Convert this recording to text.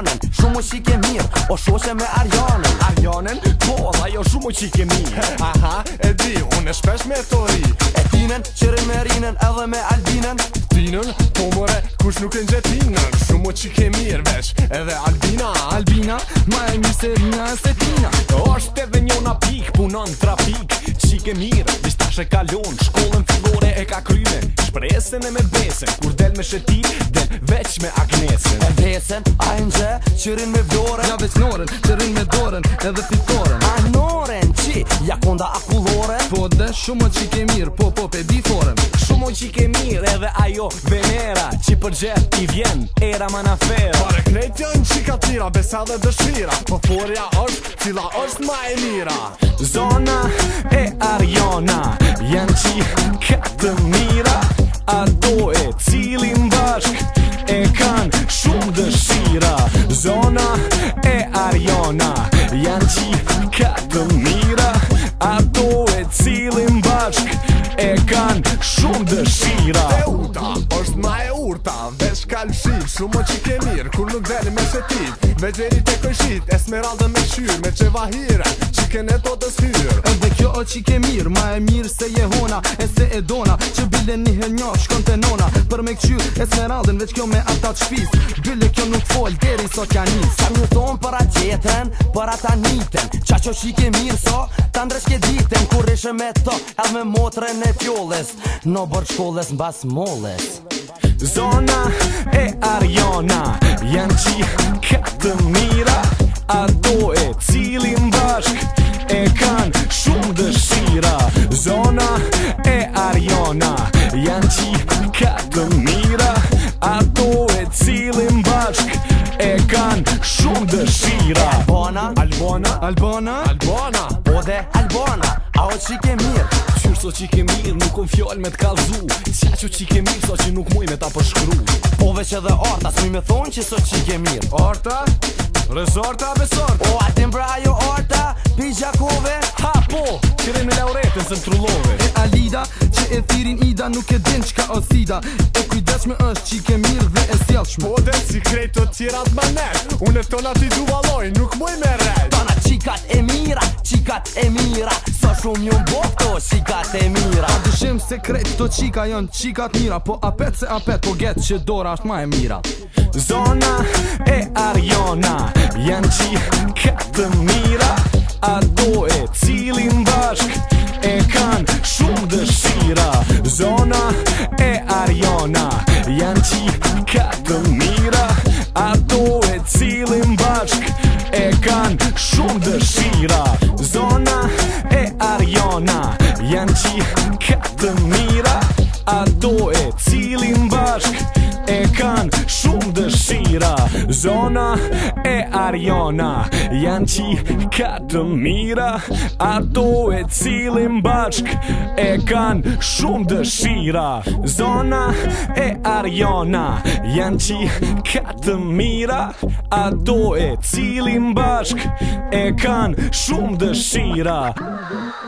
Arjanën Shumë u qike mirë O shoshe me Arjanën Arjanën? Po, dha jo shumë u qike mirë Aha, e di, unë e shpesh me të ri E tinen, që me rinen edhe me Albinen Tinen? Po mëre, kush nuk e njëtinen Shumë u qike mirë veç Edhe Albina, Albina Ma e mirë se rina e se tina O është edhe njona pik, punon trafik Qike mirë, vista shë kalon Shkollën fillore e ka kryme Shpresen e me besen Kur del me shetit, del veç me Agnesen E besen, që me vlore Ja veç noren që rinë me doren edhe fitoren A noren që ja konda akullore Po dhe shumë që ke mirë po po pe biforen Shumë që ke mirë edhe ajo venera Që për gjep i vjen era manafera Pare knetjen që ka tira besa dhe dëshira Po forja është cila është ma e mira Zona e Ariona janë që ka të mirë ona Ja qi ka të mira Ato e cilin bashk E kan shumë dëshira E uta është ma e urta Vesh kalë shik Shumë o qike mirë Kur nuk dheri me shetit Me gjeri të këshit Esmeralda me shyrë Me qe ken e to po të Edhe kjo o i ke mirë Ma e mirë se je hona E se e dona Që bile një her një Shkon të nona Për me këqyr e smeraldin Veç kjo me atat shpis Bile kjo nuk fol Deri sot kja njës Sa një tonë për atë jetën Për atë Qa që që i ke mirë So të ndresh ke ditën Kur ishe me to Edhe me motrën e fjoles Në bërë shkolles mbas moles Zona e a mira Zona e Ariona Janë që ka të mira Ato e cilin bashk E kanë shumë dëshira Albona Albona Albona Albona Ode Albona A o që ke mirë Qyrë so që ke mirë Nuk unë um fjoll me t'kallzu Qa që që ke mirë So që nuk muj me ta përshkru Po veç edhe orta Smi me thonë që so që ke mirë Orta Resorta besorta O atim bra jo orta Pijakove jetën zën trullove E Alida që e thirin Ida nuk e din qka o sida E kujdeshme është që i ke mirë dhe e sjelqme Po dhe si krejt të tjera të manet Unë e tona ti duvaloj nuk muj me red Tana qikat e mira, qikat e mira Sa shumë njën bok qikat e mira A dëshim se krejt të qika jën qikat mira Po apet se apet po get që dora është ma e mira Zona e Ariona Janë qikat e mira A dojë zona e Ariona Janë që ka të mira Ato e bashk e kanë shumë dëshira Zona e Ariona Janë që ka të mira Ato cilin bashk e kanë shumë dëshira Zona Ariona Janë që ka të mira Ato e cilin bashk E kanë shumë dëshira Zona e Ariona Janë që ka të mira Ato e cilin bashk E kanë shumë dëshira Shumë dëshira